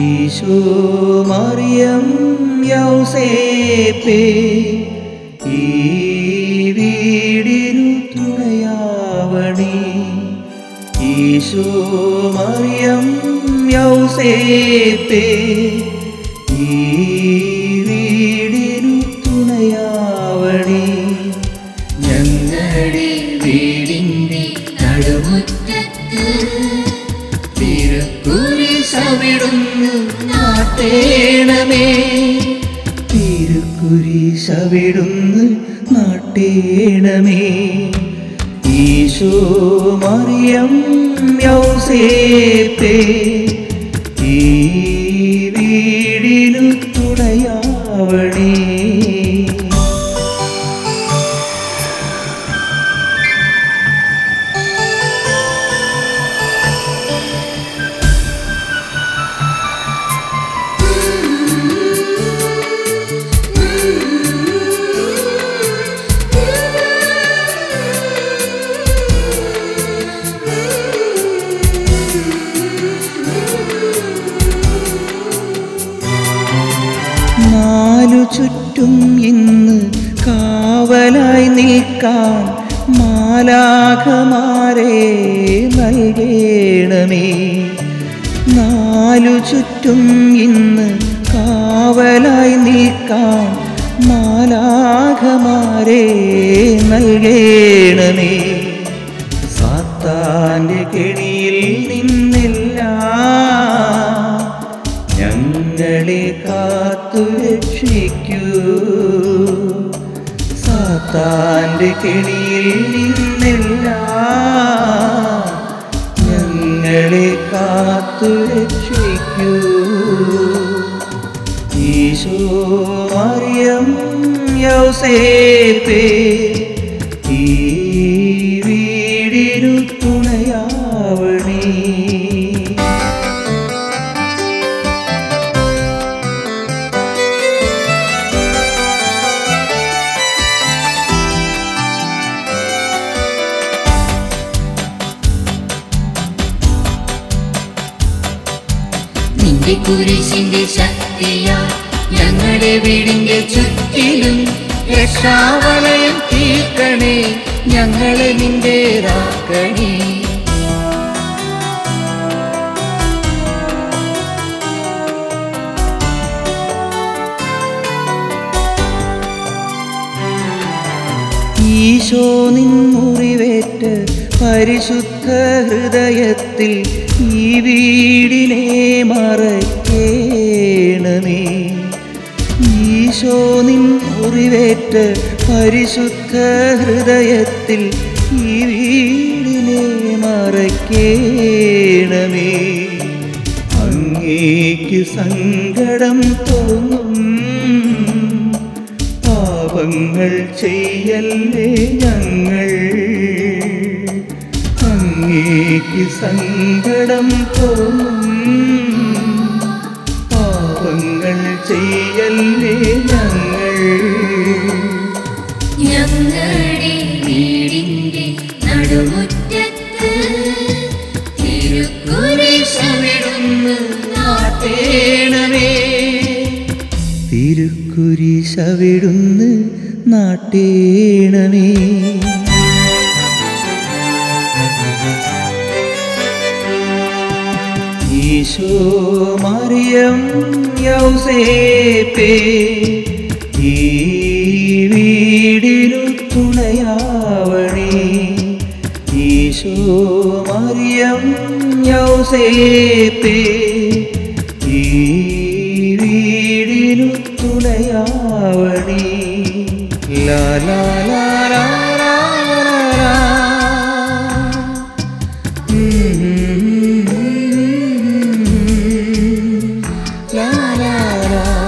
ഈശോ മറിയം യൗസേപ്പേ ഈ വീടിനു തുണയാവണി. ഈശോ മറിയം യൗസേപ്പേ ഈ തിരുക്കുരിശവിടുന്നു നാട്ടേണമേ. തിരുക്കുരിശവിടുന്നു നാട്ടേണമേ. ഈ വീടിനു തുണയാവണേ നാലു ചുറ്റും ഇന്ന് കാവലായി നിൽക്കാൻ മാലാഖമാരെ നൽകേണമേ. നാലു ചുറ്റും ഇന്ന് കാവലായി നിൽക്കാൻ മാലാഖമാരെ നൽകേണമേ. സാത്താന്റെ കെണിയിൽ സാത്താന്റെ കെണിയിൽ നിന്നില്ല ഞങ്ങളെ കാത്തു രക്ഷിക്കൂ. ഈശോ മറിയം യൗസേപ്പേ ഈ വീടിനു കുരിശിന്റെ ശക്തിയാ ഞങ്ങളുടെ വീടിന്റെ ചുറ്റിലും രക്ഷാവലയം തീർക്കണേ ഞങ്ങളെ നിന്റെ രാക്കണേ. ഈശോ നിൻ മുറിവേറ്റ് പരിശുദ്ധ ഹൃദയത്തിൽ ഈ വീടിനെ മറക്കേണമേ. ഈശോ നിൻ മുറിവേറ്റ് പരിശുദ്ധ ഹൃദയത്തിൽ ഈ വീടിനെ മറക്കേണമേ. അങ്ങേക്ക് സങ്കടം തോന്നും. പാപങ്ങൾ ചെയ്യല്ലേ ഞങ്ങൾ? അങ്ങേക്ക് സങ്കടം തോന്നും. പാപങ്ങൾ ചെയ്യല്ലേ ഞങ്ങൾ? ഞങ്ങളുടെ ശവിടുന്ന് നടുമുറ്റത്ത് തിരുക്കുരിശമിടുന്നു നാട്ടേണമേ. തിരുക്കുരിശവിടുന്ന് നാട്ടേണമേ. ഈശോ മറിയം യൗസേപ്പേ ഈ വീടിനു തുണയാവണേ. ഈശോ മറിയം യൗസേപ്പേ ഈ വീടിനു തുണയാവണേ. ലാ ലാ ലാ. better.